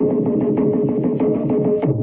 どうぞ。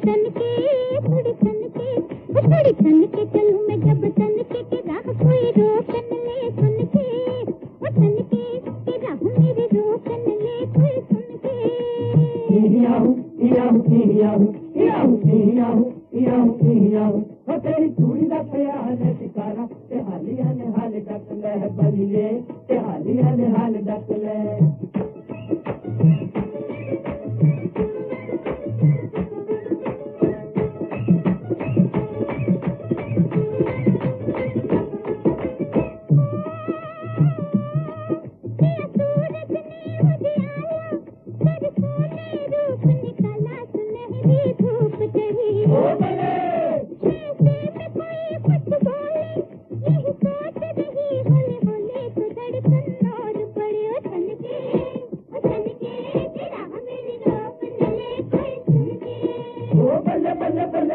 धड़कन के धड़कन के वो धड़कन के चलूँ मैं जब तन के के राह कोई रोकन ले सुन के वो तन के के राह मेरे रोकन ले कोई सुन के। Yahoo yahoo yahoo yahoo yahoo yahoo yahoo हो तेरी चूड़ी दा प्यार है शिकारा ते हालिया ने हाल डक ले बलिए, ते हालिया ने हाल डक ले।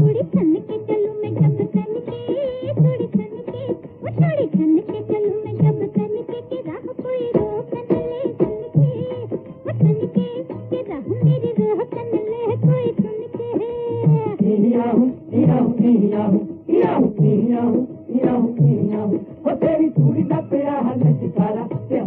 थोड़ी मैं जब तन की थोड़ी तन वो थोड़ी तन के चलू मैं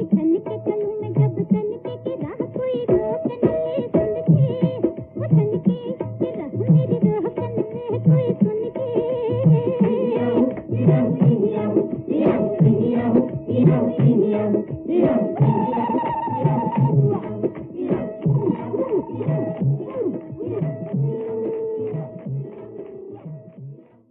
to 10